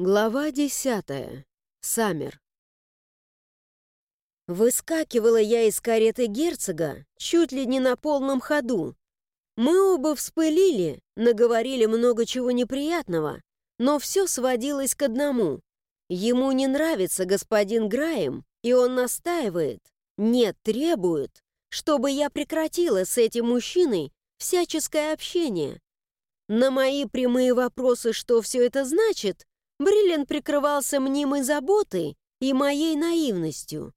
Глава десятая. Саммер. Выскакивала я из кареты герцога чуть ли не на полном ходу. Мы оба вспылили, наговорили много чего неприятного, но все сводилось к одному. Ему не нравится господин Граем, и он настаивает, нет, требует, чтобы я прекратила с этим мужчиной всяческое общение. На мои прямые вопросы, что все это значит, Бриллин прикрывался мнимой заботой и моей наивностью.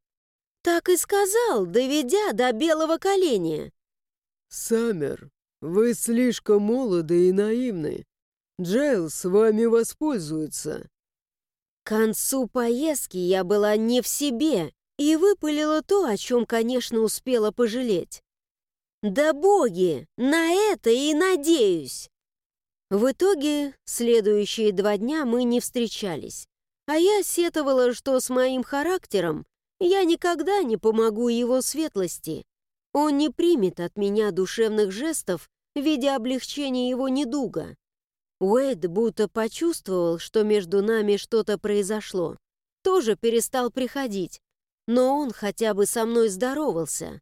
Так и сказал, доведя до белого коленя. «Саммер, вы слишком молоды и наивны. Джейл с вами воспользуется». К концу поездки я была не в себе и выпалила то, о чем, конечно, успела пожалеть. «Да боги, на это и надеюсь!» В итоге, следующие два дня мы не встречались, а я сетовала, что с моим характером я никогда не помогу его светлости. Он не примет от меня душевных жестов в виде облегчения его недуга. Уэйд будто почувствовал, что между нами что-то произошло. Тоже перестал приходить, но он хотя бы со мной здоровался.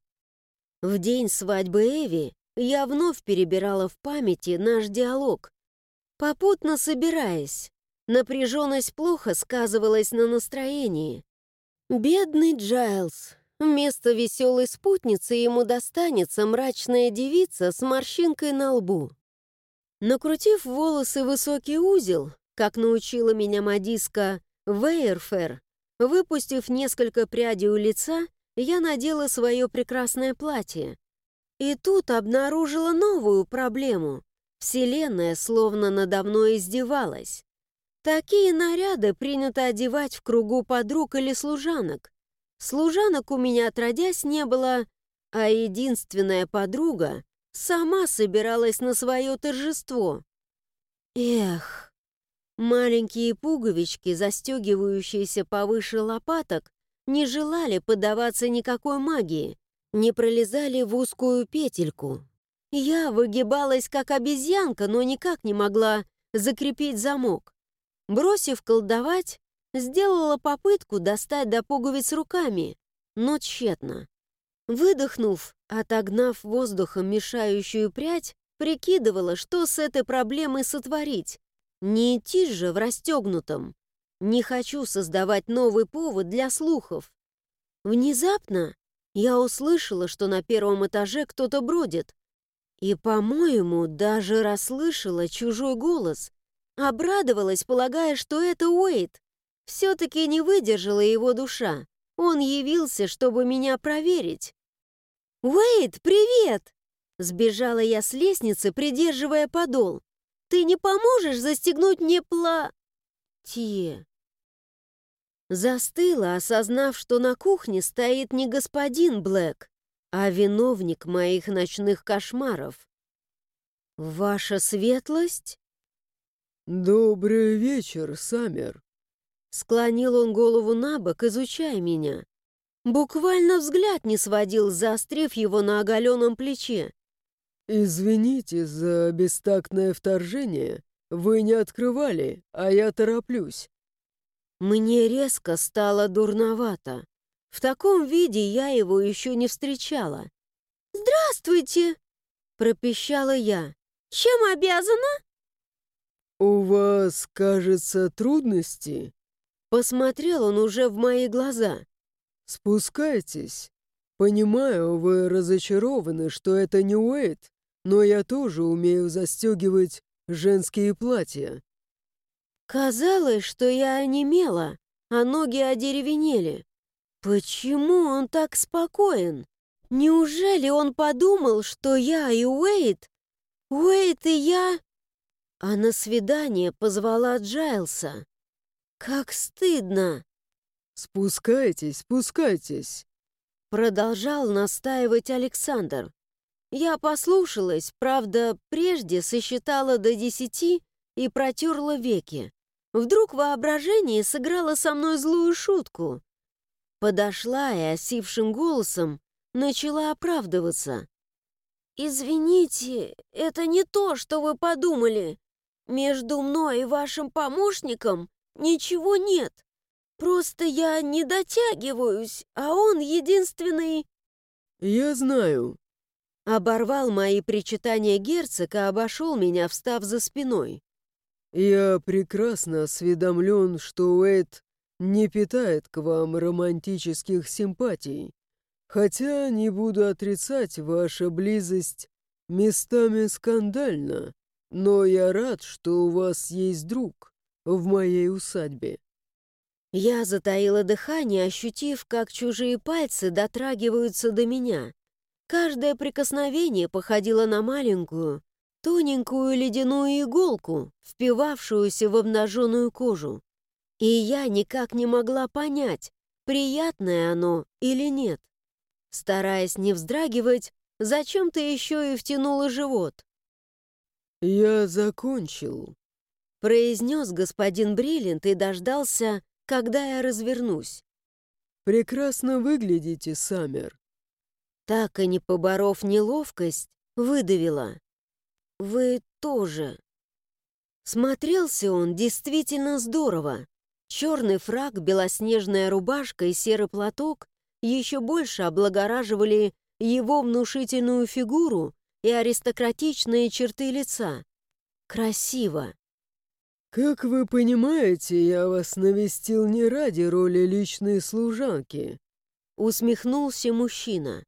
В день свадьбы Эви я вновь перебирала в памяти наш диалог, Попутно собираясь, напряженность плохо сказывалась на настроении. Бедный Джайлз. Вместо веселой спутницы ему достанется мрачная девица с морщинкой на лбу. Накрутив волосы высокий узел, как научила меня модистка Вейерфер, выпустив несколько прядей у лица, я надела свое прекрасное платье. И тут обнаружила новую проблему. Вселенная словно надо мной издевалась. Такие наряды принято одевать в кругу подруг или служанок. Служанок у меня отродясь не было, а единственная подруга сама собиралась на свое торжество. Эх, маленькие пуговички, застегивающиеся повыше лопаток, не желали поддаваться никакой магии, не пролезали в узкую петельку. Я выгибалась, как обезьянка, но никак не могла закрепить замок. Бросив колдовать, сделала попытку достать до пуговиц руками, но тщетно. Выдохнув, отогнав воздухом мешающую прядь, прикидывала, что с этой проблемой сотворить. Не идти же в расстегнутом. Не хочу создавать новый повод для слухов. Внезапно я услышала, что на первом этаже кто-то бродит. И, по-моему, даже расслышала чужой голос. Обрадовалась, полагая, что это Уэйт. Все-таки не выдержала его душа. Он явился, чтобы меня проверить. «Уэйт, привет!» Сбежала я с лестницы, придерживая подол. «Ты не поможешь застегнуть мне пла...» Те. Застыла, осознав, что на кухне стоит не господин Блэк, а виновник моих ночных кошмаров. Ваша светлость? Добрый вечер, Саммер. Склонил он голову на бок, изучая меня. Буквально взгляд не сводил, заострив его на оголенном плече. «Извините за бестактное вторжение. Вы не открывали, а я тороплюсь». Мне резко стало дурновато. В таком виде я его еще не встречала. «Здравствуйте!» — пропищала я. «Чем обязана?» «У вас, кажется, трудности?» Посмотрел он уже в мои глаза. «Спускайтесь. Понимаю, вы разочарованы, что это не Уэйт, но я тоже умею застегивать женские платья». Казалось, что я онемела, а ноги одеревенели. Почему он так спокоен? Неужели он подумал, что я и Уэйт? Уэйт и я... А на свидание позвала Джайлса. Как стыдно! «Спускайтесь, спускайтесь!» Продолжал настаивать Александр. Я послушалась, правда, прежде сосчитала до десяти и протерла веки. Вдруг воображение сыграло со мной злую шутку. Подошла и осипшим голосом начала оправдываться. «Извините, это не то, что вы подумали. Между мной и вашим помощником ничего нет. Просто я не дотягиваюсь, а он единственный...» «Я знаю». Оборвал мои причитания герцог и обошел меня, встав за спиной. «Я прекрасно осведомлен, что Уэйд не питает к вам романтических симпатий, хотя не буду отрицать, ваша близость местами скандальна, но я рад, что у вас есть друг в моей усадьбе». Я затаила дыхание, ощутив, как чужие пальцы дотрагиваются до меня. Каждое прикосновение походило на маленькую, тоненькую ледяную иголку, впивавшуюся в обнаженную кожу. И я никак не могла понять, приятное оно или нет. Стараясь не вздрагивать, зачем ты еще и втянула живот? «Я закончил», — произнес господин Бриллиант и дождался, когда я развернусь. «Прекрасно выглядите, Саммер». Так и не поборов неловкость, выдавила. «Вы тоже». Смотрелся он действительно здорово. Черный фраг, белоснежная рубашка и серый платок еще больше облагораживали его внушительную фигуру и аристократичные черты лица. Красиво. «Как вы понимаете, я вас навестил не ради роли личной служанки», — усмехнулся мужчина.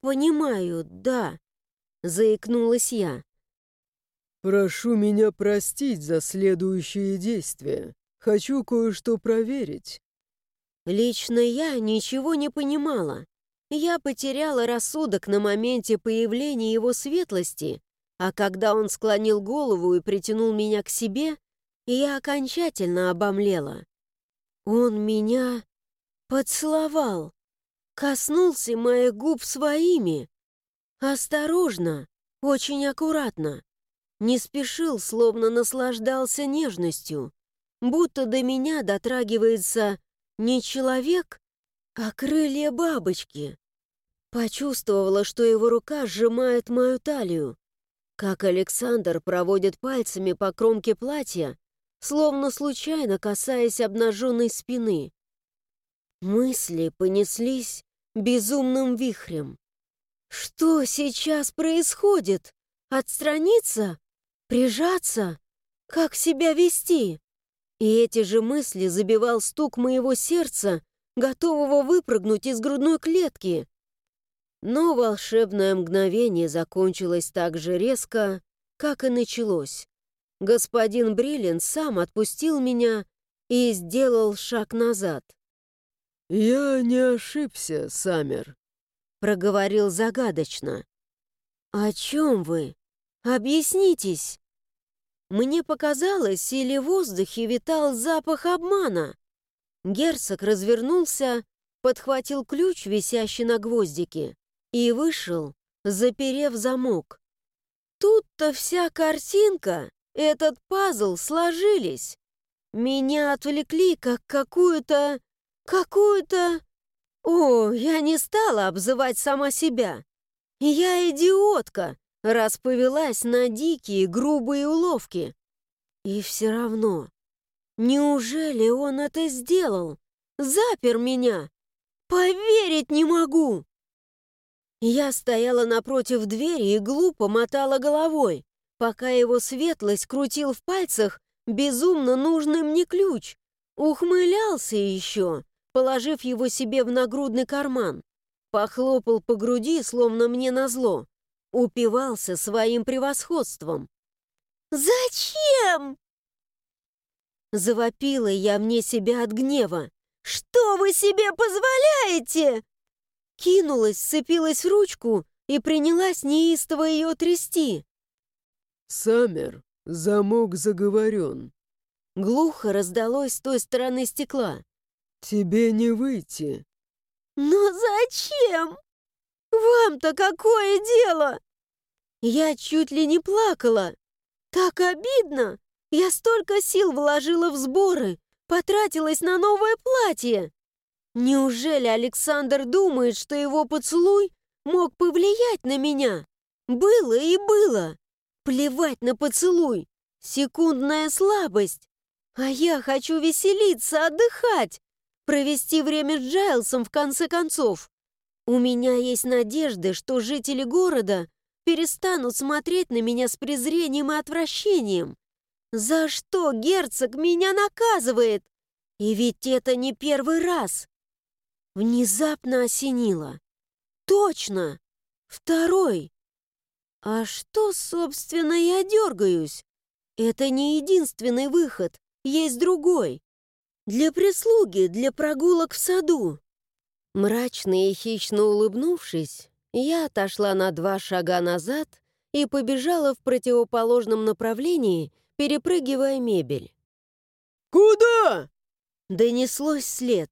«Понимаю, да», — заикнулась я. «Прошу меня простить за следующие действия. Хочу кое-что проверить». Лично я ничего не понимала. Я потеряла рассудок на моменте появления его светлости а когда он склонил голову и притянул меня к себе, я окончательно обомлела. Он меня поцеловал, коснулся моих губ своими. Осторожно, очень аккуратно. Не спешил, словно наслаждался нежностью, будто до меня дотрагивается не человек, а крылья бабочки. Почувствовала, что его рука сжимает мою талию, как Александр проводит пальцами по кромке платья, словно случайно касаясь обнаженной спины. Мысли понеслись безумным вихрем. Что сейчас происходит? Отстраниться? Прижаться? Как себя вести? И эти же мысли забивал стук моего сердца, готового выпрыгнуть из грудной клетки. Но волшебное мгновение закончилось так же резко, как и началось. Господин Бриллин сам отпустил меня и сделал шаг назад. «Я не ошибся, Саммер», — проговорил загадочно. «О чем вы? Объяснитесь!» Мне показалось, или в воздухе витал запах обмана. Герцог развернулся, подхватил ключ, висящий на гвоздике, и вышел, заперев замок. Тут-то вся картинка, этот пазл сложились. Меня отвлекли, как какую-то... какую-то... О, я не стала обзывать сама себя. Я идиотка, раз повелась на дикие, грубые уловки. И все равно, неужели он это сделал? Запер меня? Поверить не могу! Я стояла напротив двери и глупо мотала головой, пока его светлость крутил в пальцах безумно нужный мне ключ. Ухмылялся еще, положив его себе в нагрудный карман. Похлопал по груди, словно мне назло. Упивался своим превосходством. «Зачем?» Завопила я мне себя от гнева. «Что вы себе позволяете?» кинулась, сцепилась в ручку и принялась неистово ее трясти. «Саммер, замок заговорен». Глухо раздалось с той стороны стекла. «Тебе не выйти». «Но зачем? Вам-то какое дело?» Я чуть ли не плакала. Так обидно. Я столько сил вложила в сборы, потратилась на новое платье. Неужели Александр думает, что его поцелуй мог повлиять на меня? Было и было. Плевать на поцелуй. Секундная слабость. А я хочу веселиться, отдыхать, провести время с Джайлсом в конце концов. У меня есть надежды, что жители города перестанут смотреть на меня с презрением и отвращением. За что герцог меня наказывает? И ведь это не первый раз. Внезапно осенило. Точно! Второй! А что, собственно, я дергаюсь? Это не единственный выход, есть другой. Для прислуги, для прогулок в саду. Мрачно и хищно улыбнувшись, я отошла на два шага назад и побежала в противоположном направлении, перепрыгивая мебель. «Куда?» Донеслось след.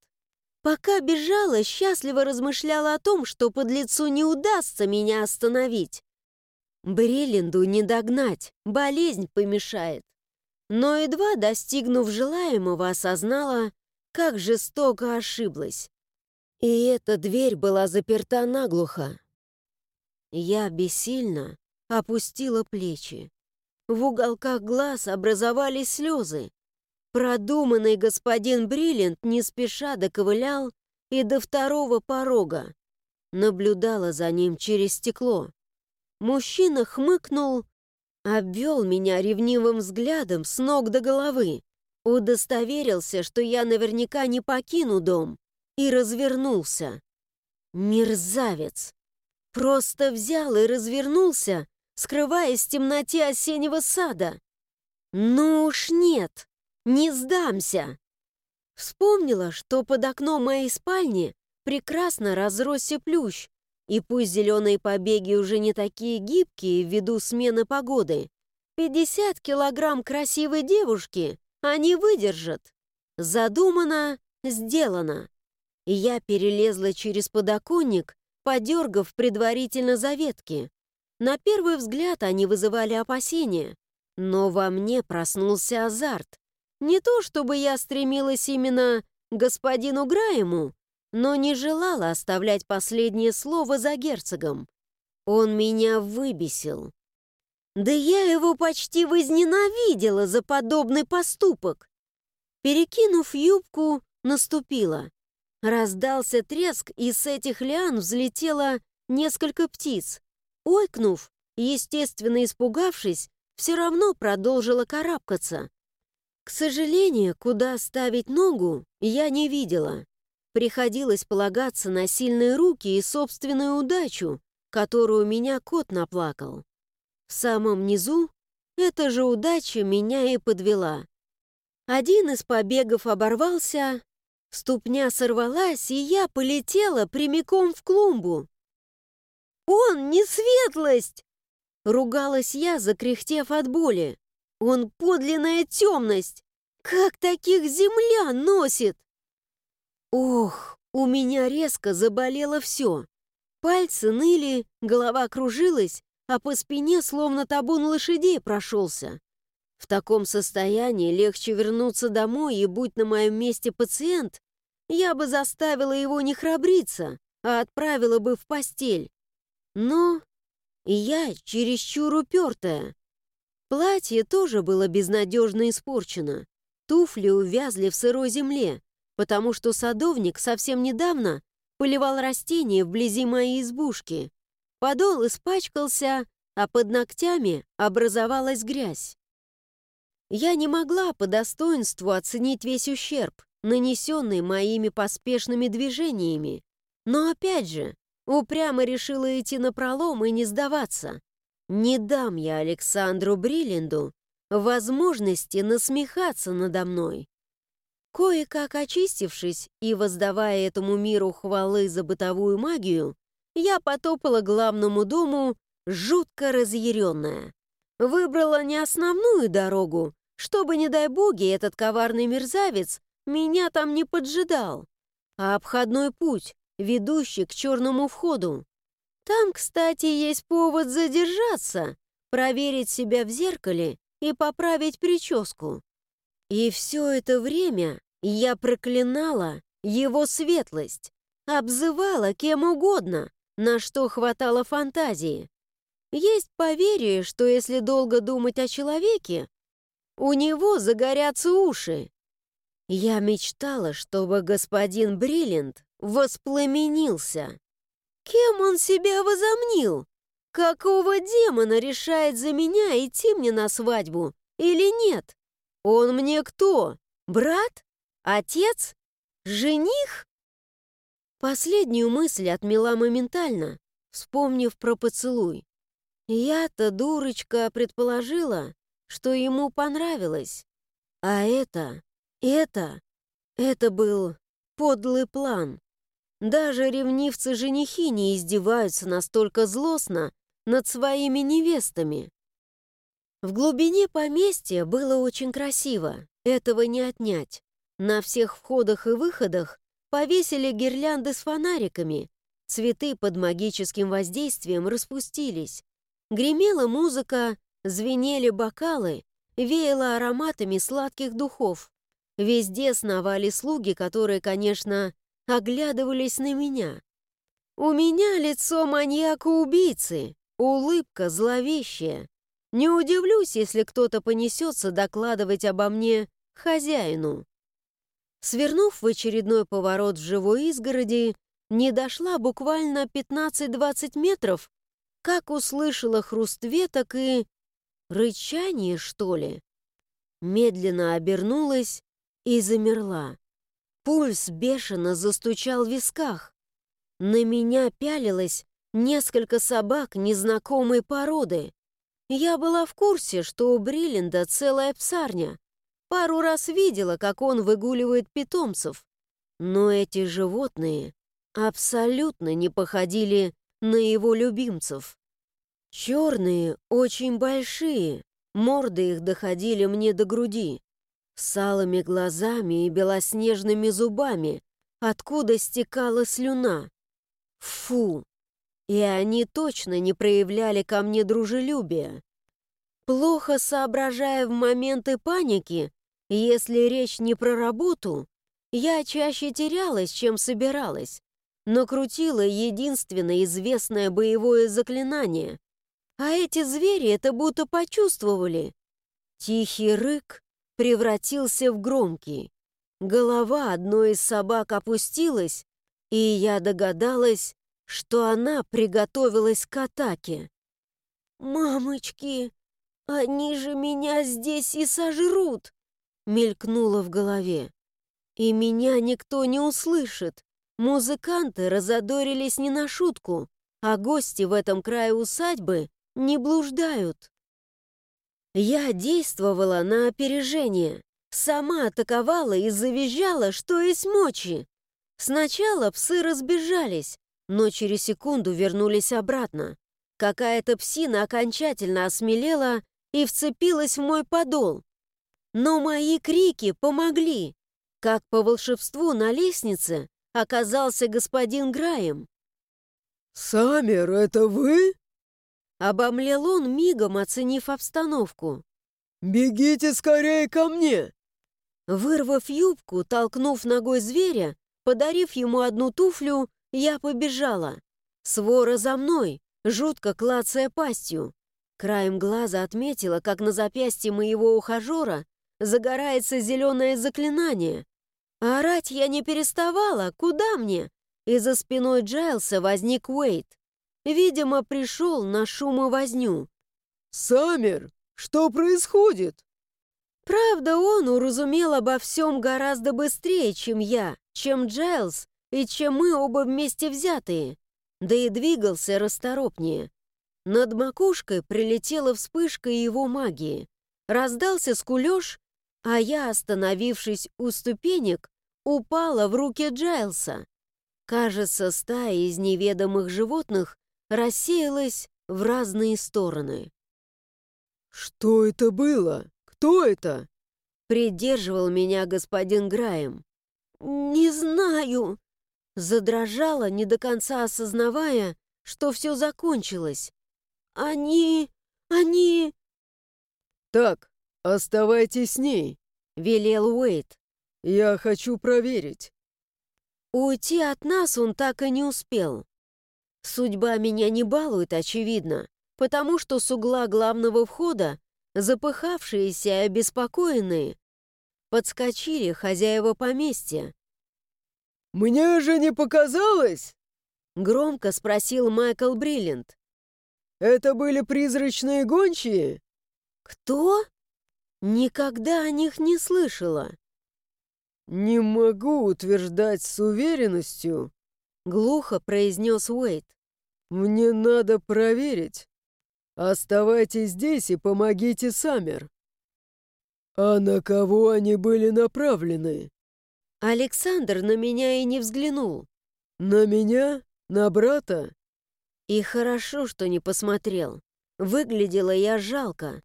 Пока бежала, счастливо размышляла о том, что под лицу не удастся меня остановить. Брелинду не догнать, болезнь помешает. Но едва достигнув желаемого, осознала, как жестоко ошиблась. И эта дверь была заперта наглухо. Я бессильно опустила плечи. В уголках глаз образовались слезы. Продуманный господин Бриллиант не спеша доковылял и до второго порога. Наблюдала за ним через стекло. Мужчина хмыкнул, обвел меня ревнивым взглядом с ног до головы, удостоверился, что я наверняка не покину дом, и развернулся. Мерзавец! Просто взял и развернулся, скрываясь в темноте осеннего сада. Ну уж нет, не сдамся. Вспомнила, что под окном моей спальни прекрасно разросся плющ, и пусть зеленые побеги уже не такие гибкие ввиду смены погоды, 50 килограмм красивой девушки они выдержат. Задумано, сделано. Я перелезла через подоконник, подергав предварительно за ветки. На первый взгляд они вызывали опасения, но во мне проснулся азарт. Не то чтобы я стремилась именно к господину Граему, но не желала оставлять последнее слово за герцогом. Он меня выбесил. Да я его почти возненавидела за подобный поступок. Перекинув юбку, наступила. Раздался треск, и с этих лиан взлетело несколько птиц. Ойкнув, естественно испугавшись, все равно продолжила карабкаться. К сожалению, куда ставить ногу, я не видела. Приходилось полагаться на сильные руки и собственную удачу, которую меня кот наплакал. В самом низу эта же удача меня и подвела. Один из побегов оборвался, ступня сорвалась, и я полетела прямиком в клумбу. «Он не светлость!» Ругалась я, закряхтев от боли. «Он подлинная темность! Как таких земля носит?» Ох, у меня резко заболело все. Пальцы ныли, голова кружилась, а по спине словно табун лошадей прошелся. В таком состоянии легче вернуться домой, и будь на моем месте пациент, я бы заставила его не храбриться, а отправила бы в постель. Но я чересчур упертая. Платье тоже было безнадежно испорчено. Туфли увязли в сырой земле, потому что садовник совсем недавно поливал растения вблизи моей избушки. Подол испачкался, а под ногтями образовалась грязь. Я не могла по достоинству оценить весь ущерб, нанесенный моими поспешными движениями. Но опять же, Упрямо решила идти на пролом и не сдаваться. Не дам я Александру Бриллинду возможности насмехаться надо мной. Кое-как очистившись и воздавая этому миру хвалы за бытовую магию, я потопала главному дому, жутко разъяренная. Выбрала не основную дорогу, чтобы, не дай боги, этот коварный мерзавец меня там не поджидал, а обходной путь, ведущий к черному входу. Там, кстати, есть повод задержаться, проверить себя в зеркале и поправить прическу. И все это время я проклинала его светлость, обзывала кем угодно, на что хватало фантазии. Есть поверье, что если долго думать о человеке, у него загорятся уши. Я мечтала, чтобы господин Бриллиант воспламенился. Кем он себя возомнил? Какого демона решает за меня идти мне на свадьбу или нет? Он мне кто? Брат? Отец? Жених? Последнюю мысль отмела моментально, вспомнив про поцелуй. Я-то, дурочка, предположила, что ему понравилось. А это, это, это был подлый план. Даже ревнивцы-женихи не издеваются настолько злостно над своими невестами. В глубине поместья было очень красиво, этого не отнять. На всех входах и выходах повесили гирлянды с фонариками, цветы под магическим воздействием распустились. Гремела музыка, звенели бокалы, веяло ароматами сладких духов. Везде сновали слуги, которые, конечно, оглядывались на меня. У меня лицо маньяка-убийцы, улыбка зловещая. Не удивлюсь, если кто-то понесется докладывать обо мне хозяину. Свернув в очередной поворот в живой изгороди, не дошла буквально 15-20 метров, как услышала хруст веток и... рычание, что ли? Медленно обернулась и замерла. Пульс бешено застучал в висках. На меня пялилось несколько собак незнакомой породы. Я была в курсе, что у Бриллинда целая псарня. Пару раз видела, как он выгуливает питомцев. Но эти животные абсолютно не походили на его любимцев. Черные, очень большие, морды их доходили мне до груди, с алыми глазами и белоснежными зубами, откуда стекала слюна. Фу! И они точно не проявляли ко мне дружелюбия. Плохо соображая в моменты паники, если речь не про работу, я чаще терялась, чем собиралась, но крутила единственное известное боевое заклинание, а эти звери это будто почувствовали. Тихий рык превратился в громкий. Голова одной из собак опустилась, и я догадалась, что она приготовилась к атаке. «Мамочки, они же меня здесь и сожрут!» мелькнуло в голове. «И меня никто не услышит. Музыканты разодорились не на шутку, а гости в этом крае усадьбы не блуждают. Я действовала на опережение, сама атаковала и завизжала, что есть мочи. Сначала псы разбежались, но через секунду вернулись обратно. Какая-то псина окончательно осмелела и вцепилась в мой подол. Но мои крики помогли. Как по волшебству на лестнице оказался господин Граем. «Самер, это вы?» Обомлел он, мигом оценив обстановку. «Бегите скорее ко мне!» Вырвав юбку, толкнув ногой зверя, подарив ему одну туфлю, я побежала. Свора за мной, жутко клацая пастью. Краем глаза отметила, как на запястье моего ухажера загорается зеленое заклинание. Орать я не переставала, куда мне? И за спиной Джайлса возник Уэйт. Видимо, пришел на шум и возню. «Саммер, что происходит?» Правда, он уразумел обо всем гораздо быстрее, чем я, чем Джайлз и чем мы оба вместе взятые. Да и двигался расторопнее. Над макушкой прилетела вспышка его магии. Раздался скулеж, а я, остановившись у ступенек, упала в руки Джайлса. Кажется, стая из неведомых животных рассеялась в разные стороны. «Что это было? Кто это?» Придерживал меня господин Граем. «Не знаю!» Задрожала, не до конца осознавая, что все закончилось. «Они... они...» «Так, оставайтесь с ней», — велел Уэйт. «Я хочу проверить». Уйти от нас он так и не успел. Судьба меня не балует, очевидно, потому что с угла главного входа запыхавшиеся и обеспокоенные, подскочили хозяева поместья. «Мне же не показалось!» — громко спросил Майкл Бриллиант. «Это были призрачные гончие?» «Кто?» Никогда о них не слышала. «Не могу утверждать с уверенностью», — глухо произнес Уэйт. «Мне надо проверить. Оставайтесь здесь и помогите Саммер». «А на кого они были направлены?» Александр на меня и не взглянул. «На меня? На брата?» И хорошо, что не посмотрел. Выглядела я жалко.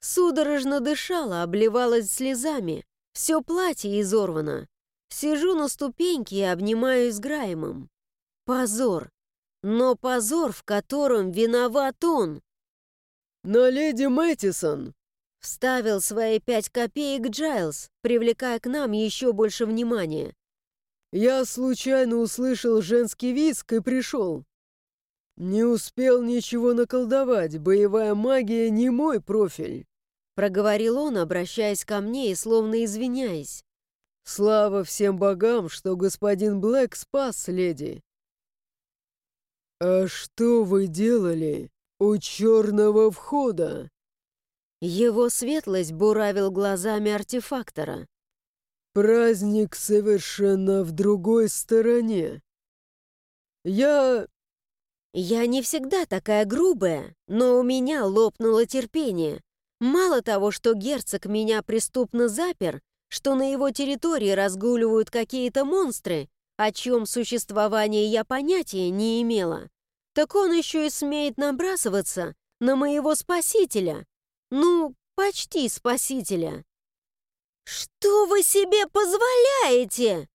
Судорожно дышала, обливалась слезами. Все платье изорвано. Сижу на ступеньке и обнимаюсь с Граймом. Позор. Но позор, в котором виноват он. «На леди Мэттисон!» Вставил свои пять копеек Джайлз, привлекая к нам еще больше внимания. «Я случайно услышал женский виск и пришел. Не успел ничего наколдовать, боевая магия не мой профиль. Проговорил он, обращаясь ко мне и словно извиняясь. «Слава всем богам, что господин Блэк спас леди!» «А что вы делали у черного входа?» Его светлость буравил глазами артефактора. «Праздник совершенно в другой стороне. Я...» «Я не всегда такая грубая, но у меня лопнуло терпение. Мало того, что герцог меня преступно запер, что на его территории разгуливают какие-то монстры, о чем существовании я понятия не имела, так он еще и смеет набрасываться на моего спасителя. Ну, почти спасителя. «Что вы себе позволяете?»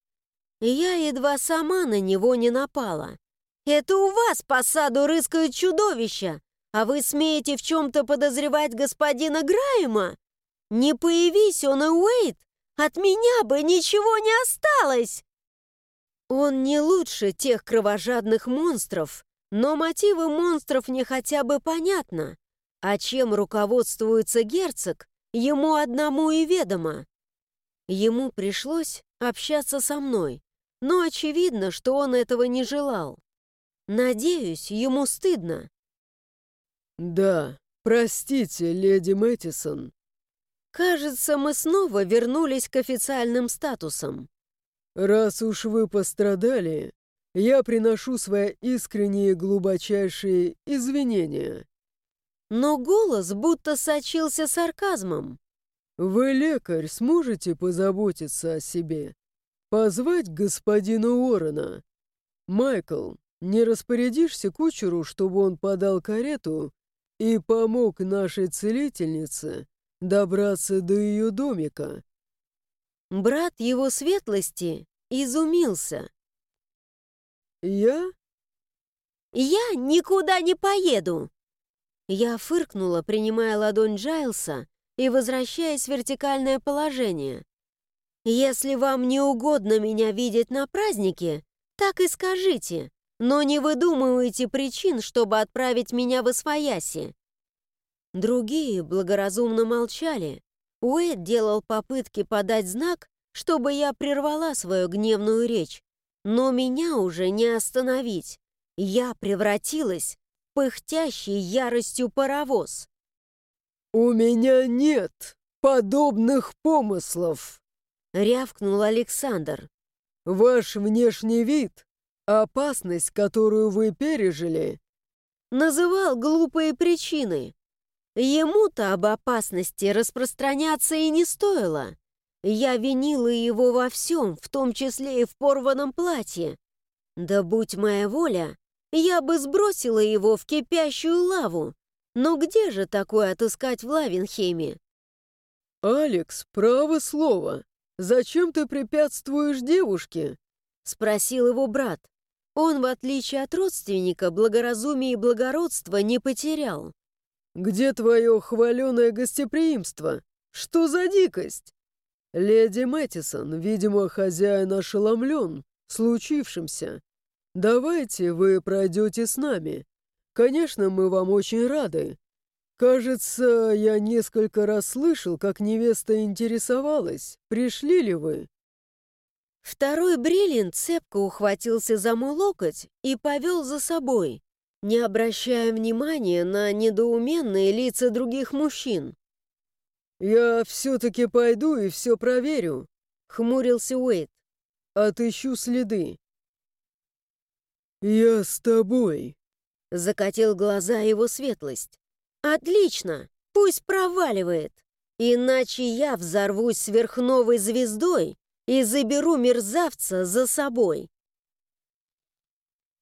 Я едва сама на него не напала. «Это у вас по саду рыскают чудовища, а вы смеете в чем-то подозревать господина Грайма? Не появись он и Уэйт, от меня бы ничего не осталось!» Он не лучше тех кровожадных монстров, но мотивы монстров не хотя бы понятно. А чем руководствуется герцог, ему одному и ведомо. Ему пришлось общаться со мной, но очевидно, что он этого не желал. Надеюсь, ему стыдно. «Да, простите, леди Мэттисон». «Кажется, мы снова вернулись к официальным статусам». «Раз уж вы пострадали, я приношу свои искренние глубочайшие извинения». Но голос будто сочился сарказмом. «Вы, лекарь, сможете позаботиться о себе? Позвать господина Уоррена? Майкл, не распорядишься кучеру, чтобы он подал карету и помог нашей целительнице добраться до ее домика. Брат его светлости изумился. «Я?» «Я никуда не поеду!» Я фыркнула, принимая ладонь Джайлса и возвращаясь в вертикальное положение. «Если вам не угодно меня видеть на празднике, так и скажите но не выдумывайте причин, чтобы отправить меня в Освояси. Другие благоразумно молчали. Уэйд делал попытки подать знак, чтобы я прервала свою гневную речь, но меня уже не остановить. Я превратилась в пыхтящий яростью паровоз. «У меня нет подобных помыслов!» — рявкнул Александр. «Ваш внешний вид Опасность, которую вы пережили, называл глупые причины. Ему-то об опасности распространяться и не стоило. Я винила его во всем, в том числе и в порванном платье. Да будь моя воля, я бы сбросила его в кипящую лаву. Но где же такое отыскать в Лавенхеме? «Алекс, право слово. Зачем ты препятствуешь девушке?» — спросил его брат. Он, в отличие от родственника, благоразумие и благородство не потерял. «Где твое хваленое гостеприимство? Что за дикость?» «Леди Мэттисон, видимо, хозяин ошеломлен случившимся. Давайте вы пройдете с нами. Конечно, мы вам очень рады. «Кажется, я несколько раз слышал, как невеста интересовалась, пришли ли вы?» Второй бриллиант цепко ухватился за мой локоть и повел за собой, не обращая внимания на недоуменные лица других мужчин. «Я все-таки пойду и все проверю», — хмурился Уэйт. «Отыщу следы». «Я с тобой», — закатил глаза его светлость. «Отлично! Пусть проваливает! Иначе я взорвусь сверхновой звездой и заберу мерзавца за собой!»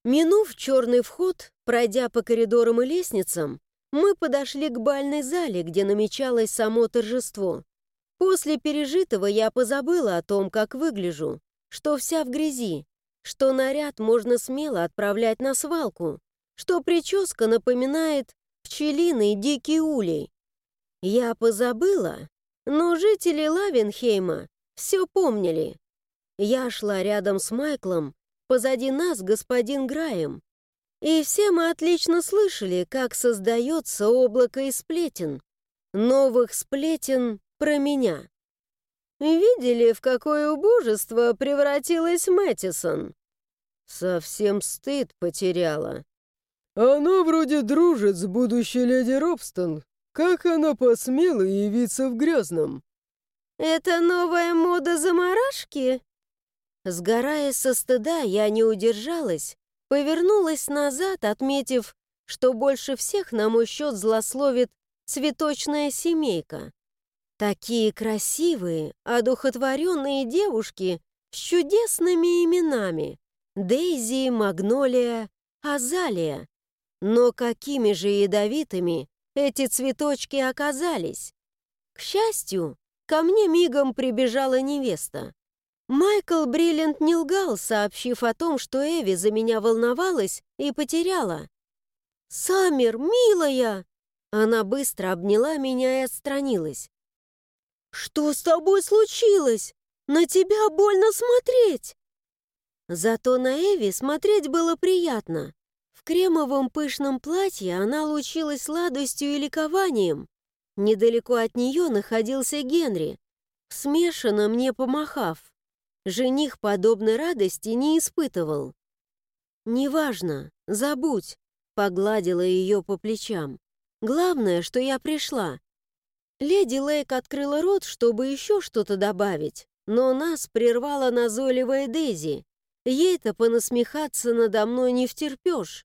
Минув черный вход, пройдя по коридорам и лестницам, мы подошли к бальной зале, где намечалось само торжество. После пережитого я позабыла о том, как выгляжу, что вся в грязи, что наряд можно смело отправлять на свалку, что прическа напоминает пчелиный дикий улей. Я позабыла, но жители Лавенхейма все помнили. Я шла рядом с Майклом, позади нас господин Граем, и все мы отлично слышали, как создается облако из сплетен. Новых сплетен про меня. Видели, в какое убожество превратилась Мэттисон? Совсем стыд потеряла. Она вроде дружит с будущей леди Робстон. Как она посмела явиться в грязном? Это новая мода заморашки? Сгорая со стыда, я не удержалась Повернулась назад, отметив, что больше всех на мой счет злословит цветочная семейка. Такие красивые, одухотворенные девушки с чудесными именами. Дейзи, Магнолия, Азалия. Но какими же ядовитыми эти цветочки оказались? К счастью, ко мне мигом прибежала невеста. Майкл Бриллиант не лгал, сообщив о том, что Эви за меня волновалась и потеряла. «Саммер, милая!» Она быстро обняла меня и отстранилась. «Что с тобой случилось? На тебя больно смотреть!» Зато на Эви смотреть было приятно. В кремовом пышном платье она лучилась сладостью и ликованием. Недалеко от нее находился Генри, смешанно мне помахав. Жених подобной радости не испытывал. «Неважно, забудь», — погладила ее по плечам. «Главное, что я пришла». Леди Лейк открыла рот, чтобы еще что-то добавить, но нас прервала назойливая Дейзи. Ей-то понасмехаться надо мной не втерпешь.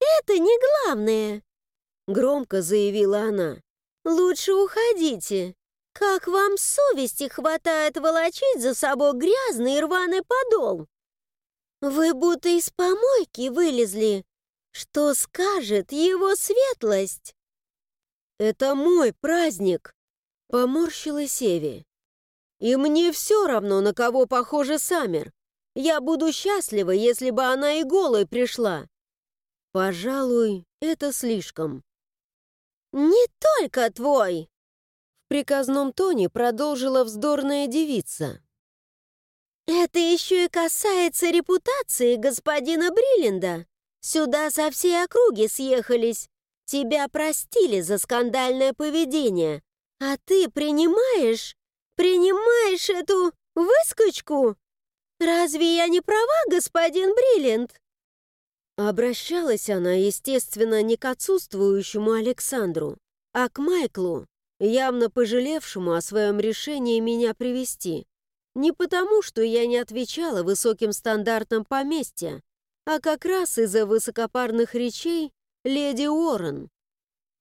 «Это не главное», — громко заявила она. «Лучше уходите. Как вам совести хватает волочить за собой грязный и рваный подол? Вы будто из помойки вылезли. Что скажет его светлость? Это мой праздник, поморщилась Эви. И мне все равно, на кого похожа Саммер. Я буду счастлива, если бы она и голой пришла. Пожалуй, это слишком. «Не только твой!» Приказном тоне продолжила вздорная девица. «Это еще и касается репутации господина Бриллинда. Сюда со всей округи съехались. Тебя простили за скандальное поведение. А ты принимаешь, принимаешь эту выскочку? Разве я не права, господин Бриллинд?» Обращалась она, естественно, не к отсутствующему Александру, а к Майклу, явно пожалевшему о своем решении меня привести. Не потому, что я не отвечала высоким стандартам поместья, а как раз из-за высокопарных речей леди Уоррен.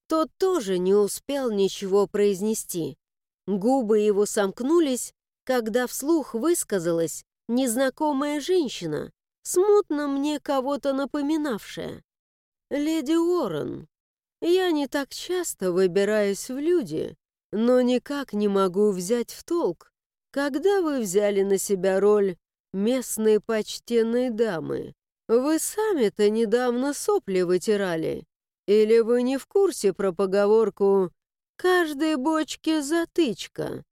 Тот тоже не успел ничего произнести. Губы его сомкнулись, когда вслух высказалась незнакомая женщина, смутно мне кого-то напоминавшая. «Леди Уоррен, я не так часто выбираюсь в люди, но никак не могу взять в толк, когда вы взяли на себя роль местной почтенной дамы. Вы сами-то недавно сопли вытирали. Или вы не в курсе про поговорку «каждой бочке затычка»?»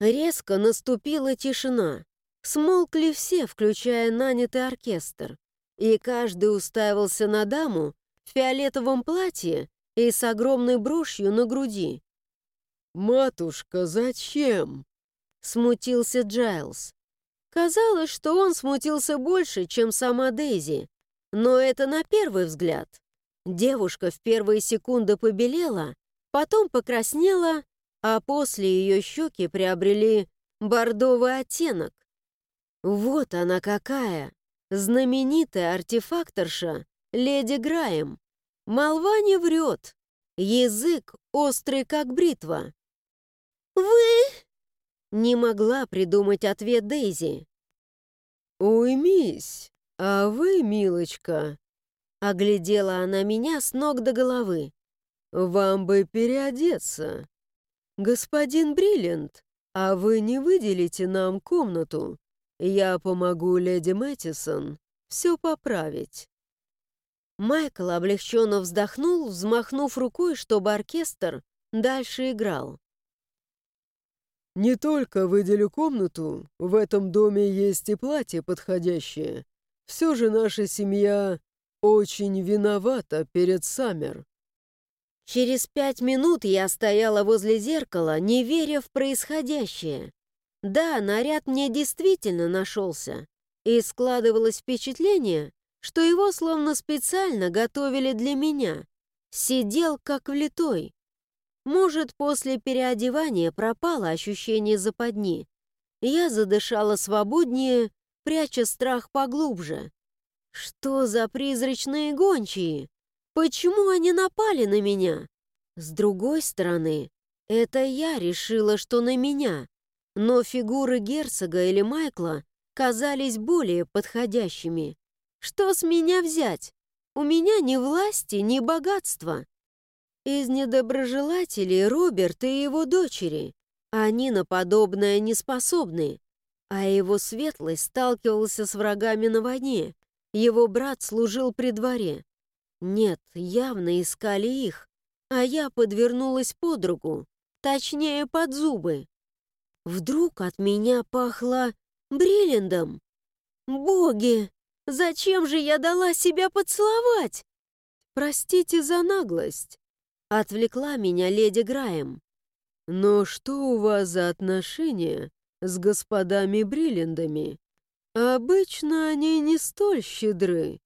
Резко наступила тишина. Смолкли все, включая нанятый оркестр. И каждый уставился на даму, в фиолетовом платье и с огромной брошью на груди. «Матушка, зачем?» — смутился Джайлз. Казалось, что он смутился больше, чем сама Дейзи, но это на первый взгляд. Девушка в первые секунды побелела, потом покраснела, а после ее щеки приобрели бордовый оттенок. Вот она какая, знаменитая артефакторша леди Граем. Молва не врет, язык острый, как бритва. «Вы...» Не могла придумать ответ Дейзи. «Уймись, а вы, милочка...» Оглядела она меня с ног до головы. «Вам бы переодеться. Господин Бриллиант, а вы не выделите нам комнату? Я помогу леди Мэттисон все поправить». Майкл облегченно вздохнул, взмахнув рукой, чтобы оркестр дальше играл. «Не только выделю комнату, в этом доме есть и платье подходящее. Все же наша семья очень виновата перед Саммер». Через пять минут я стояла возле зеркала, не веря в происходящее. Да, наряд мне действительно нашелся, и складывалось впечатление, что его словно специально готовили для меня. Сидел как влитой. Может, после переодевания пропало ощущение западни. Я задышала свободнее, пряча страх поглубже. Что за призрачные гончие? Почему они напали на меня? С другой стороны, это я решила, что на меня, но фигуры герцога или Майкла казались более подходящими. Что с меня взять? У меня ни власти, ни богатства. Из недоброжелателей Роберт и его дочери. Они на подобное не способны. А его светлость сталкивался с врагами на войне. Его брат служил при дворе. Нет, явно искали их. А я подвернулась под руку, точнее, под зубы. Вдруг от меня пахло бриллиантом. Боги, зачем же я дала себя поцеловать? Простите за наглость. Отвлекла меня леди Граем. «Но что у вас за отношения с господами Бриллиндами? Обычно они не столь щедры».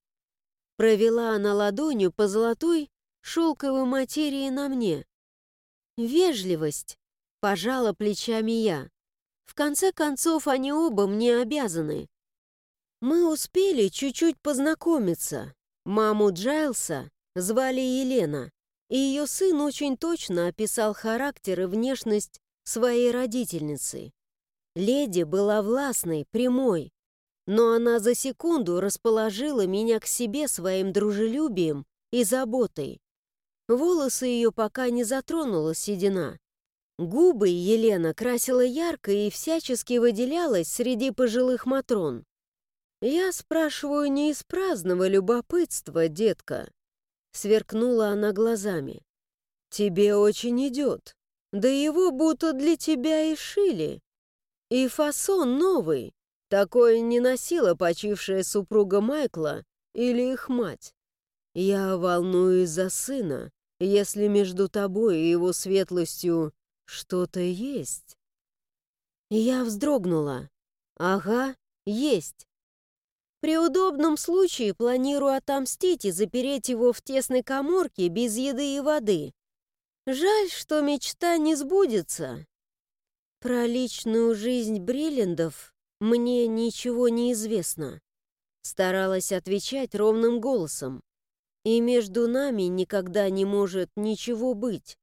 Провела она ладонью по золотой шелковой материи на мне. «Вежливость», — пожала плечами я. «В конце концов, они оба мне обязаны». Мы успели чуть-чуть познакомиться. Маму Джайлса звали Елена и ее сын очень точно описал характер и внешность своей родительницы. Леди была властной, прямой, но она за секунду расположила меня к себе своим дружелюбием и заботой. Волосы ее пока не затронула седина. Губы Елена красила ярко и всячески выделялась среди пожилых матрон. Я спрашиваю не из праздного любопытства, детка, Сверкнула она глазами. «Тебе очень идет. Да его будто для тебя и шили. И фасон новый. Такое не носила почившая супруга Майкла или их мать. Я волнуюсь за сына, если между тобой и его светлостью что-то есть». Я вздрогнула. «Ага, есть. При удобном случае планирую отомстить и запереть его в тесной коморке без еды и воды. Жаль, что мечта не сбудется. Про личную жизнь Бриллендов мне ничего не известно. Старалась отвечать ровным голосом. И между нами никогда не может ничего быть.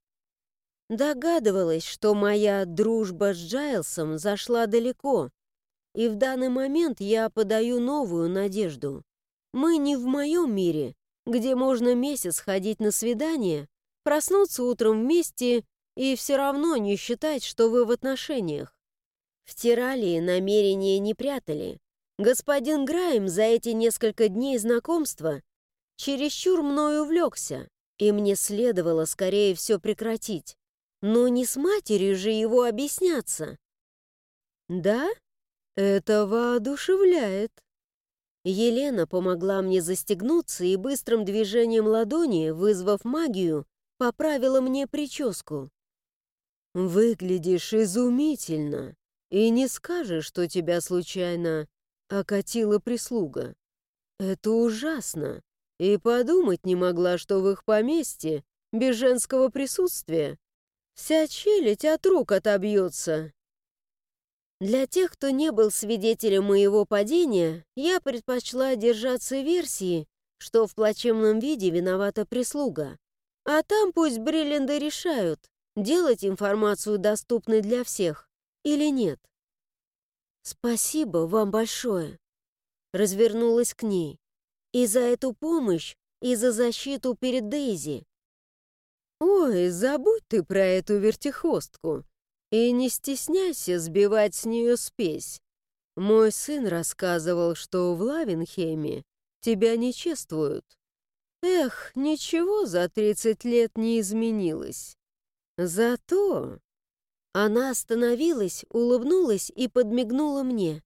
Догадывалась, что моя дружба с Джайлсом зашла далеко, и в данный момент я подаю новую надежду. Мы не в моем мире, где можно месяц ходить на свидание, проснуться утром вместе и все равно не считать, что вы в отношениях. В Тиралии намерения не прятали. Господин Грайм за эти несколько дней знакомства чересчур мною увлекся, и мне следовало скорее все прекратить. Но не с матерью же его объясняться. «Да?» «Это воодушевляет». Елена помогла мне застегнуться и быстрым движением ладони, вызвав магию, поправила мне прическу. «Выглядишь изумительно, и не скажешь, что тебя случайно окатила прислуга. Это ужасно, и подумать не могла, что в их поместье без женского присутствия вся челядь от рук отобьется». Для тех, кто не был свидетелем моего падения, я предпочла держаться версии, что в плачевном виде виновата прислуга. А там пусть бриллинды решают, делать информацию доступной для всех или нет. «Спасибо вам большое», — развернулась к ней. «И за эту помощь, и за защиту перед Дейзи». «Ой, забудь ты про эту вертихвостку и не стесняйся сбивать с нее спесь. Мой сын рассказывал, что в Лавенхеме тебя не чествуют. Эх, ничего за тридцать лет не изменилось. Зато она остановилась, улыбнулась и подмигнула мне.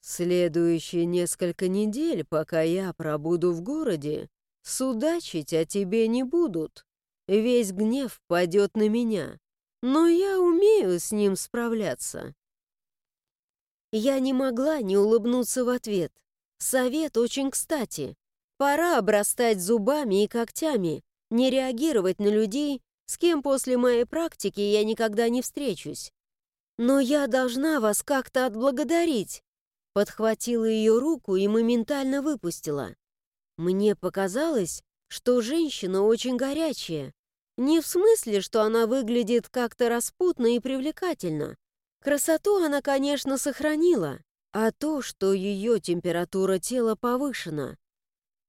Следующие несколько недель, пока я пробуду в городе, судачить о тебе не будут. Весь гнев падет на меня, но я умею с ним справляться. Я не могла не улыбнуться в ответ. Совет очень кстати. Пора обрастать зубами и когтями, не реагировать на людей, с кем после моей практики я никогда не встречусь. Но я должна вас как-то отблагодарить. Подхватила ее руку и моментально выпустила. Мне показалось, что женщина очень горячая. Не в смысле, что она выглядит как-то распутно и привлекательно. Красоту она, конечно, сохранила, а то, что ее температура тела повышена.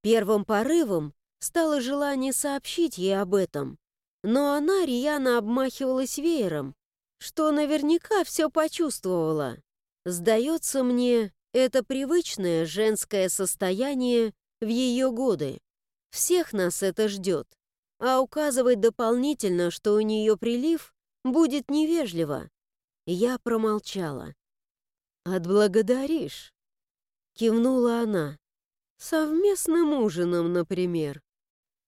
Первым порывом стало желание сообщить ей об этом, но она рьяно обмахивалась веером, что наверняка все почувствовала. Сдается мне, это привычное женское состояние в ее годы. Всех нас это ждет, а указывать дополнительно, что у нее прилив, будет невежливо. Я промолчала. «Отблагодаришь?» Кивнула она. «Совместным ужином, например.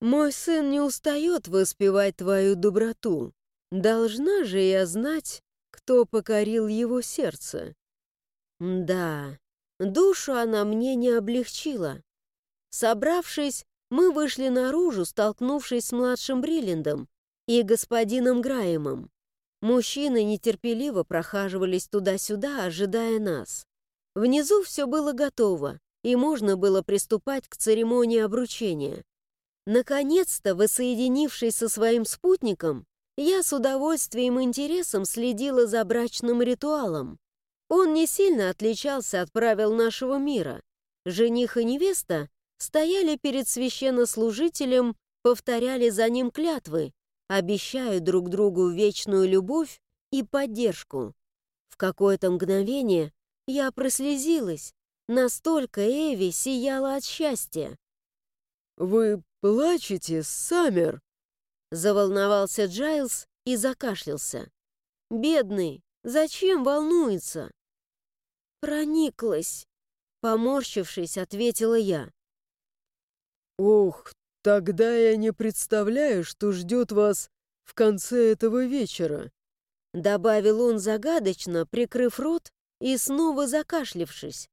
Мой сын не устает воспевать твою доброту. Должна же я знать, кто покорил его сердце». «Да, душу она мне не облегчила. Собравшись, мы вышли наружу, столкнувшись с младшим Бриллиндом и господином Граемом. Мужчины нетерпеливо прохаживались туда-сюда, ожидая нас. Внизу все было готово, и можно было приступать к церемонии обручения. Наконец-то, воссоединившись со своим спутником, я с удовольствием и интересом следила за брачным ритуалом. Он не сильно отличался от правил нашего мира. Жених и невеста стояли перед священнослужителем, повторяли за ним клятвы, обещаю друг другу вечную любовь и поддержку. В какое-то мгновение я прослезилась, настолько Эви сияла от счастья. «Вы плачете, Саммер?» Заволновался Джайлз и закашлялся. «Бедный, зачем волнуется?» «Прониклась», — поморщившись, ответила я. «Ох, Тогда я не представляю, что ждет вас в конце этого вечера», добавил он загадочно, прикрыв рот и снова закашлившись.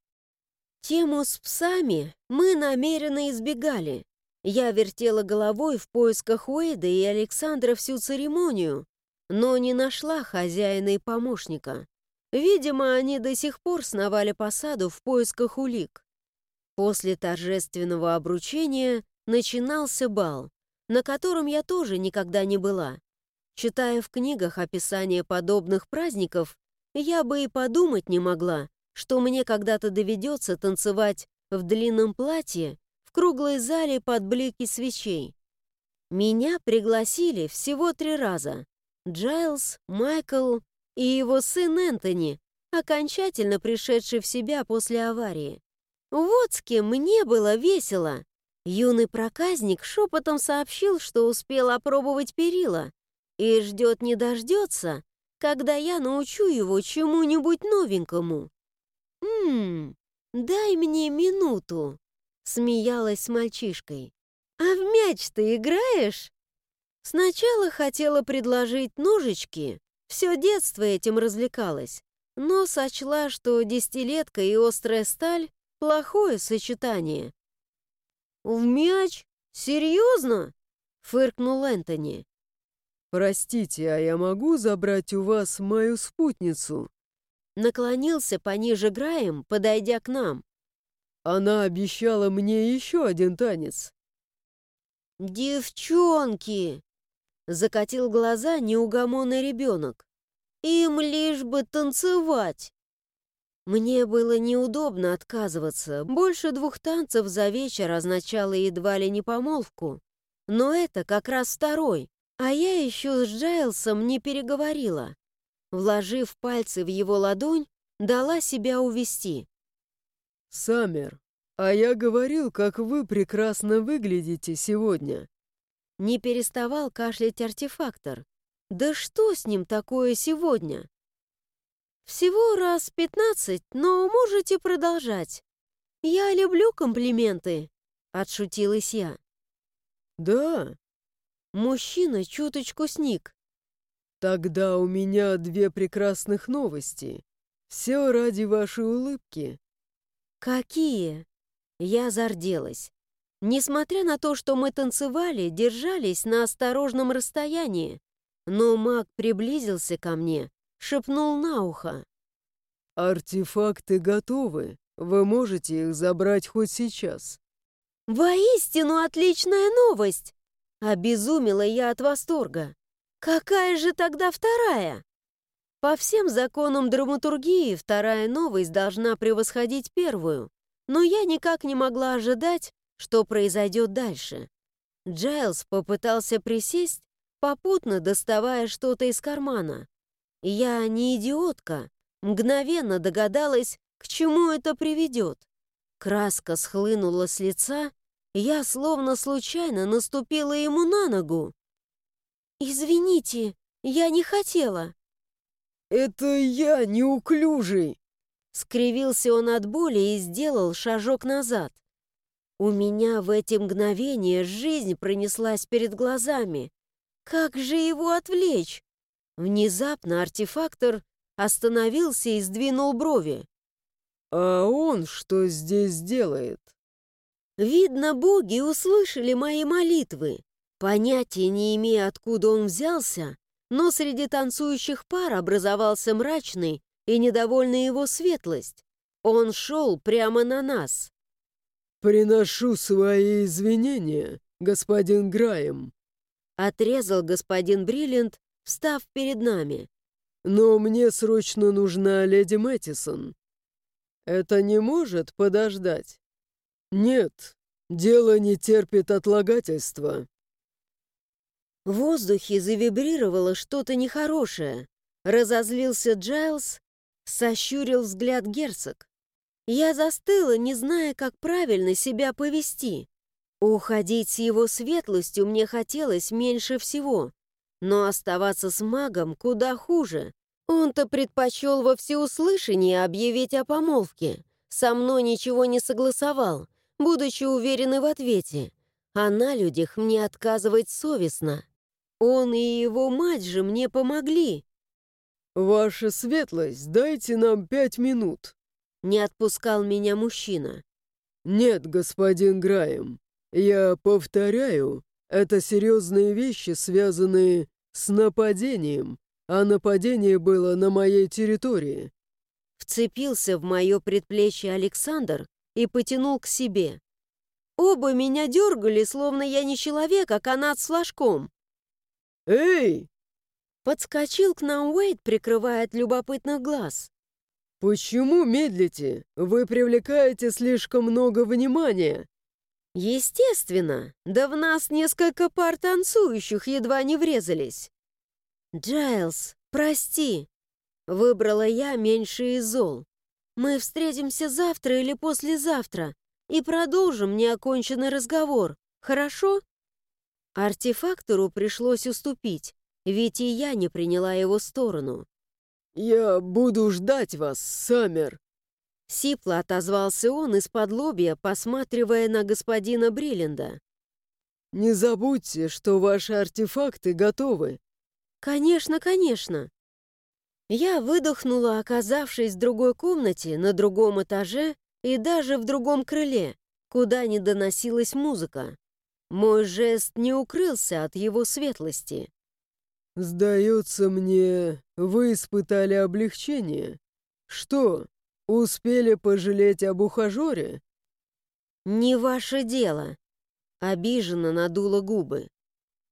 Тему с псами мы намеренно избегали. Я вертела головой в поисках Уэйда и Александра всю церемонию, но не нашла хозяина и помощника. Видимо, они до сих пор сновали по саду в поисках улик. После торжественного обручения начинался бал, на котором я тоже никогда не была. Читая в книгах описание подобных праздников, я бы и подумать не могла, что мне когда-то доведется танцевать в длинном платье в круглой зале под блики свечей. Меня пригласили всего три раза. Джайлз, Майкл и его сын Энтони, окончательно пришедший в себя после аварии. Вот с кем мне было весело. Юный проказник шепотом сообщил, что успел опробовать перила и ждет не дождется, когда я научу его чему-нибудь новенькому. «Ммм, дай мне минуту», — смеялась с мальчишкой. «А в мяч ты играешь?» Сначала хотела предложить ножички, все детство этим развлекалась, но сочла, что десятилетка и острая сталь — плохое сочетание. «В мяч? Серьезно?» — фыркнул Энтони. «Простите, а я могу забрать у вас мою спутницу?» Наклонился пониже Граем, подойдя к нам. «Она обещала мне еще один танец». «Девчонки!» — закатил глаза неугомонный ребенок. «Им лишь бы танцевать!» Мне было неудобно отказываться. Больше двух танцев за вечер означало едва ли не помолвку. Но это как раз второй. А я еще с Джайлсом не переговорила. Вложив пальцы в его ладонь, дала себя увести. «Саммер, а я говорил, как вы прекрасно выглядите сегодня». Не переставал кашлять артефактор. «Да что с ним такое сегодня?» «Всего раз пятнадцать, но можете продолжать. Я люблю комплименты», — отшутилась я. «Да, Мужчина чуточку сник. Тогда у меня две прекрасных новости. Все ради вашей улыбки. Какие? Я зарделась. Несмотря на то, что мы танцевали, держались на осторожном расстоянии. Но маг приблизился ко мне, шепнул на ухо. «Артефакты готовы. Вы можете их забрать хоть сейчас». «Воистину отличная новость!» Обезумела я от восторга. Какая же тогда вторая? По всем законам драматургии вторая новость должна превосходить первую, но я никак не могла ожидать, что произойдет дальше. Джайлз попытался присесть, попутно доставая что-то из кармана. Я не идиотка, мгновенно догадалась, к чему это приведет. Краска схлынула с лица, я словно случайно наступила ему на ногу. «Извините, я не хотела». «Это я неуклюжий!» Скривился он от боли и сделал шажок назад. У меня в эти мгновения жизнь пронеслась перед глазами. Как же его отвлечь? Внезапно артефактор остановился и сдвинул брови. «А он что здесь делает?» Видно, боги услышали мои молитвы. Понятия не имея, откуда он взялся, но среди танцующих пар образовался мрачный и недовольный его светлость. Он шел прямо на нас. «Приношу свои извинения, господин Граем», — отрезал господин Бриллиант, встав перед нами. «Но мне срочно нужна леди Мэттисон. Это не может подождать?» «Нет, дело не терпит отлагательства». В воздухе завибрировало что-то нехорошее. Разозлился Джайлз, сощурил взгляд герцог. Я застыла, не зная, как правильно себя повести. Уходить с его светлостью мне хотелось меньше всего, но оставаться с магом куда хуже. Он-то предпочел во всеуслышание объявить о помолвке. Со мной ничего не согласовал, будучи уверены в ответе. А на людях мне отказывать совестно. Он и его мать же мне помогли. «Ваша светлость, дайте нам пять минут», — не отпускал меня мужчина. «Нет, господин Граем, я повторяю, это серьезные вещи, связанные с нападением, а нападение было на моей территории». Вцепился в мое предплечье Александр, и потянул к себе. Оба меня дергали, словно я не человек, а канат с флажком. «Эй!» Подскочил к нам Уэйд, прикрывая от любопытных глаз. «Почему медлите? Вы привлекаете слишком много внимания». «Естественно, да в нас несколько пар танцующих едва не врезались». «Джайлз, прости!» Выбрала я меньше из зол. Мы встретимся завтра или послезавтра и продолжим неоконченный разговор, хорошо?» Артефактору пришлось уступить, ведь и я не приняла его сторону. «Я буду ждать вас, Саммер!» Сипло отозвался он из-под лобья, посматривая на господина Бриллинда. не забудьте, что ваши артефакты готовы». «Конечно, конечно». Я выдохнула, оказавшись в другой комнате, на другом этаже и даже в другом крыле, куда не доносилась музыка. Мой жест не укрылся от его светлости. «Сдается мне, вы испытали облегчение. Что, успели пожалеть об ухажере?» «Не ваше дело», — обиженно надула губы.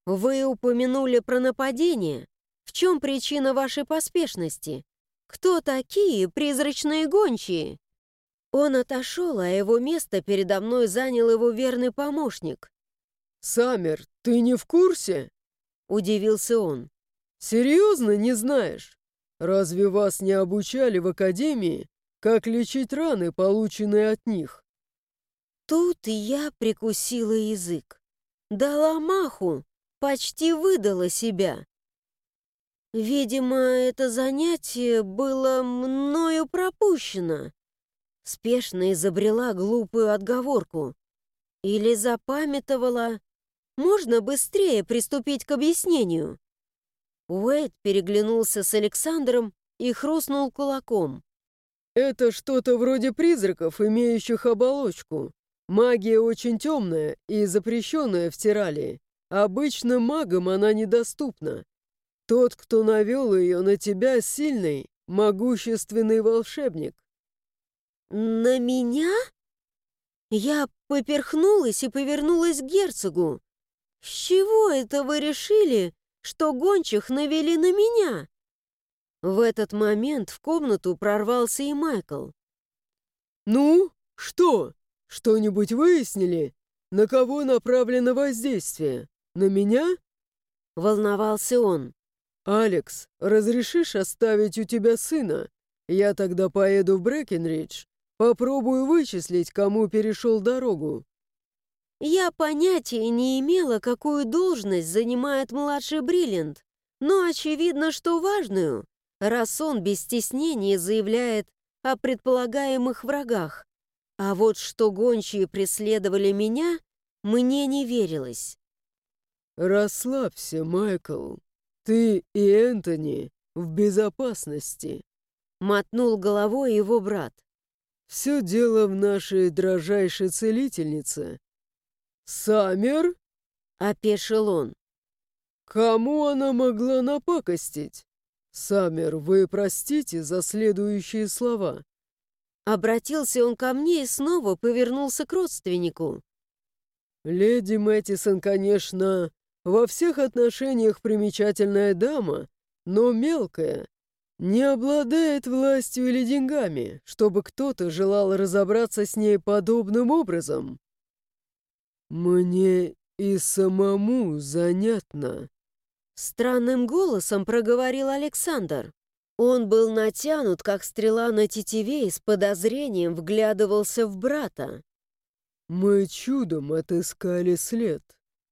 «Вы упомянули про нападение. В чем причина вашей поспешности? Кто такие призрачные гончие?» Он отошел, а его место передо мной занял его верный помощник. «Саммер, ты не в курсе?» — удивился он. «Серьезно не знаешь? Разве вас не обучали в академии, как лечить раны, полученные от них?» Тут я прикусила язык. Дала маху, почти выдала себя. Видимо, это занятие было мною пропущено. Спешно изобрела глупую отговорку. Или запамятовала. Можно быстрее приступить к объяснению. Уэйд переглянулся с Александром и хрустнул кулаком. «Это что-то вроде призраков, имеющих оболочку. Магия очень темная и запрещенная в Тиралии. Обычным магам она недоступна. Тот, кто навел ее на тебя, сильный, могущественный волшебник. «На меня?» Я поперхнулась и повернулась к герцогу. «С чего это вы решили, что гончих навели на меня?» В этот момент в комнату прорвался и Майкл. «Ну, что? Что-нибудь выяснили? На кого направлено воздействие? На меня?» Волновался он. «Алекс, разрешишь оставить у тебя сына? Я тогда поеду в Брэкенридж Попробую вычислить, кому перешел дорогу». Я понятия не имела, какую должность занимает младший Бриллиант, но очевидно, что важную, раз он без стеснения заявляет о предполагаемых врагах. А вот что гончие преследовали меня, мне не верилось. «Расслабься, Майкл. Ты и Энтони в безопасности», — мотнул головой его брат. Все дело в нашей дрожайшей целительнице. Самер? Опешил он. Кому она могла напакостить? Самер, вы простите за следующие слова. Обратился он ко мне и снова повернулся к родственнику. Леди Мэттисон, конечно, во всех отношениях примечательная дама, но мелкая, не обладает властью или деньгами, чтобы кто-то желал разобраться с ней подобным образом. Мне и самому занятно. Странным голосом проговорил Александр. Он был натянут, как стрела на тетиве, и с подозрением вглядывался в брата. Мы чудом отыскали след,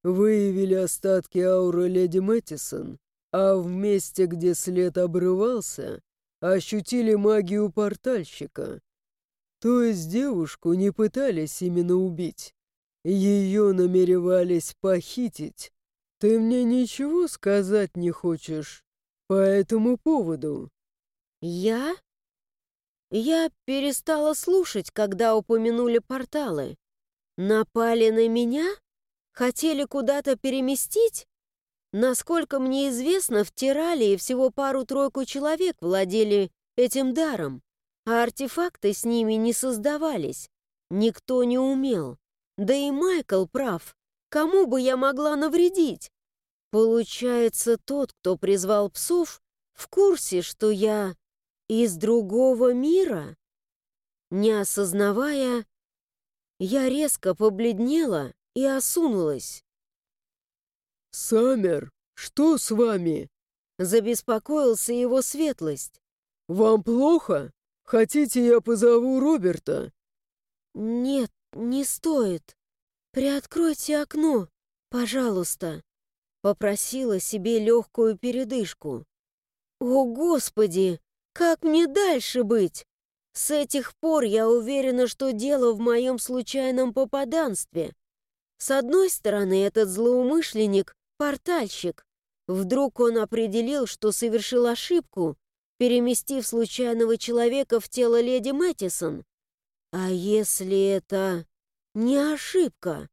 выявили остатки ауры леди Мэттисон а в месте, где след обрывался, ощутили магию портальщика. То есть девушку не пытались именно убить. Ее намеревались похитить. Ты мне ничего сказать не хочешь по этому поводу? Я? Я перестала слушать, когда упомянули порталы. Напали на меня? Хотели куда-то переместить? Насколько мне известно, в Тиралии всего пару-тройку человек владели этим даром, а артефакты с ними не создавались. Никто не умел. Да и Майкл прав. Кому бы я могла навредить? Получается, тот, кто призвал псов, в курсе, что я из другого мира? Не осознавая, я резко побледнела и осунулась. «Саммер, что с вами?» Забеспокоился его светлость. «Вам плохо? Хотите, я позову Роберта?» «Нет, не стоит. Приоткройте окно, пожалуйста», — попросила себе легкую передышку. «О, Господи, как мне дальше быть? С этих пор я уверена, что дело в моем случайном попаданстве. С одной стороны, этот злоумышленник — портальщик. Вдруг он определил, что совершил ошибку, переместив случайного человека в тело леди Мэттисон. А если это не ошибка?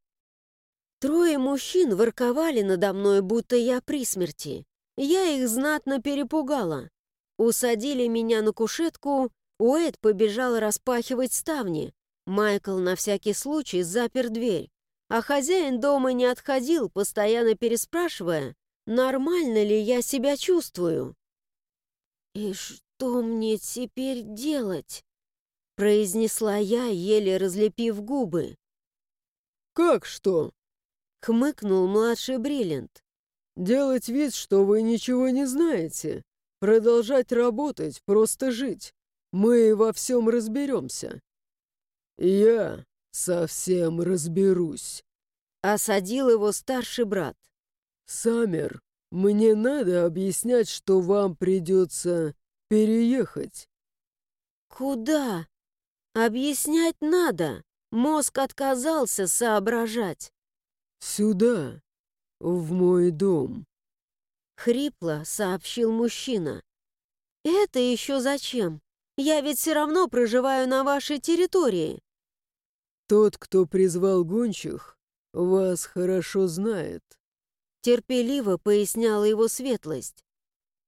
Трое мужчин ворковали надо мной, будто я при смерти. Я их знатно перепугала. Усадили меня на кушетку, Уэд побежал распахивать ставни. Майкл на всякий случай запер дверь. А хозяин дома не отходил, постоянно переспрашивая, нормально ли я себя чувствую. «И что мне теперь делать?» произнесла я, еле разлепив губы. «Как что?» — хмыкнул младший Бриллиант. «Делать вид, что вы ничего не знаете. Продолжать работать, просто жить. Мы во всем разберемся». «Я совсем разберусь», — осадил его старший брат. «Саммер, мне надо объяснять, что вам придется переехать». «Куда? Объяснять надо. Мозг отказался соображать». «Сюда, в мой дом», — хрипло сообщил мужчина. «Это еще зачем? Я ведь все равно проживаю на вашей территории». «Тот, кто призвал гончих, вас хорошо знает», — терпеливо поясняла его светлость.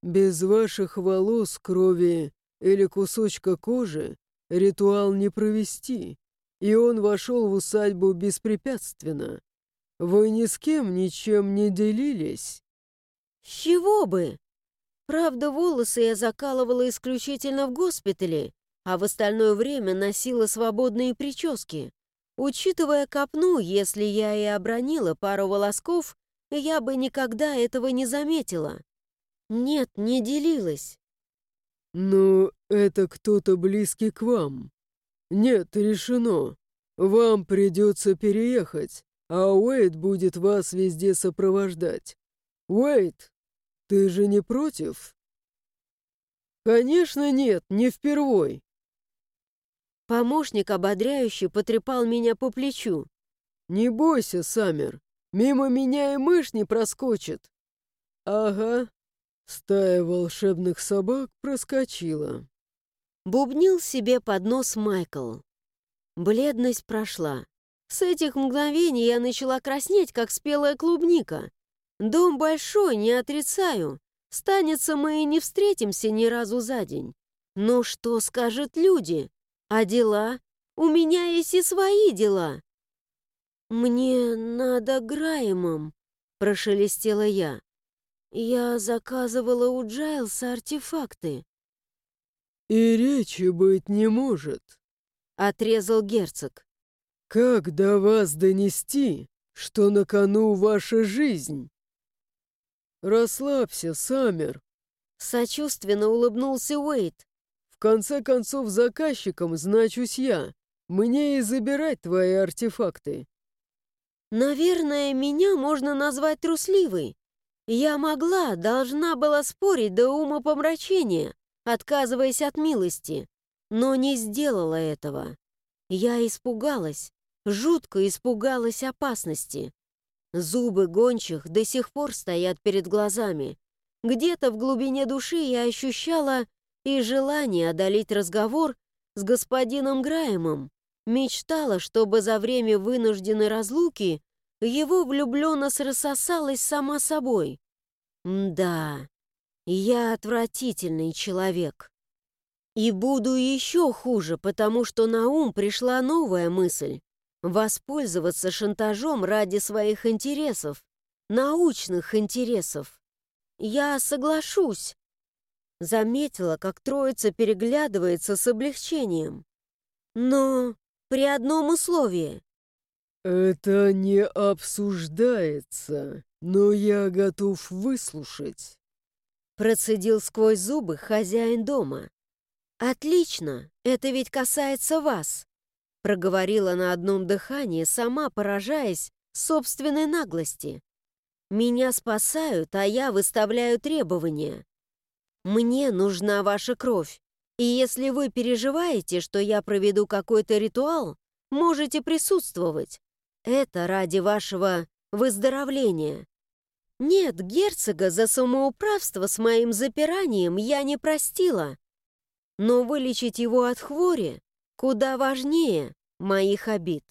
«Без ваших волос, крови или кусочка кожи ритуал не провести, и он вошел в усадьбу беспрепятственно. Вы ни с кем ничем не делились?» «С чего бы? Правда, волосы я закалывала исключительно в госпитале, а в остальное время носила свободные прически. Учитывая копну, если я и обронила пару волосков, я бы никогда этого не заметила. Нет, не делилась». «Но это кто-то близкий к вам. Нет, решено. Вам придется переехать а Уэйд будет вас везде сопровождать. Уэйд, ты же не против?» «Конечно нет, не впервой». Помощник ободряюще потрепал меня по плечу. «Не бойся, Саммер, мимо меня и мышь не проскочит». «Ага». Стая волшебных собак проскочила. Бубнил себе под нос Майкл. Бледность прошла. С этих мгновений я начала краснеть, как спелая клубника. Дом большой, не отрицаю. Станется мы и не встретимся ни разу за день. Но что скажут люди? А дела? У меня есть и свои дела. «Мне надо Граймом», — прошелестела я. «Я заказывала у Джайлса артефакты». «И речи быть не может», — отрезал герцог. Как до вас донести, что на кону ваша жизнь? Расслабься, Саммер. Сочувственно улыбнулся Уэйт. В конце концов, заказчиком значусь я. Мне и забирать твои артефакты. Наверное, меня можно назвать трусливой. Я могла, должна была спорить до ума помрачения, отказываясь от милости, но не сделала этого. Я испугалась, жутко испугалась опасности. Зубы гончих до сих пор стоят перед глазами. Где-то в глубине души я ощущала и желание одолеть разговор с господином Граемом. Мечтала, чтобы за время вынужденной разлуки его влюбленность рассосалась сама собой. Да, я отвратительный человек. И буду еще хуже, потому что на ум пришла новая мысль. Воспользоваться шантажом ради своих интересов, научных интересов. Я соглашусь. Заметила, как троица переглядывается с облегчением. Но при одном условии. «Это не обсуждается, но я готов выслушать», процедил сквозь зубы хозяин дома. «Отлично, это ведь касается вас проговорила на одном дыхании, сама поражаясь собственной наглости. «Меня спасают, а я выставляю требования. Мне нужна ваша кровь, и если вы переживаете, что я проведу какой-то ритуал, можете присутствовать. Это ради вашего выздоровления. Нет, герцога за самоуправство с моим запиранием я не простила. Но вылечить его от хвори куда важнее моих обид.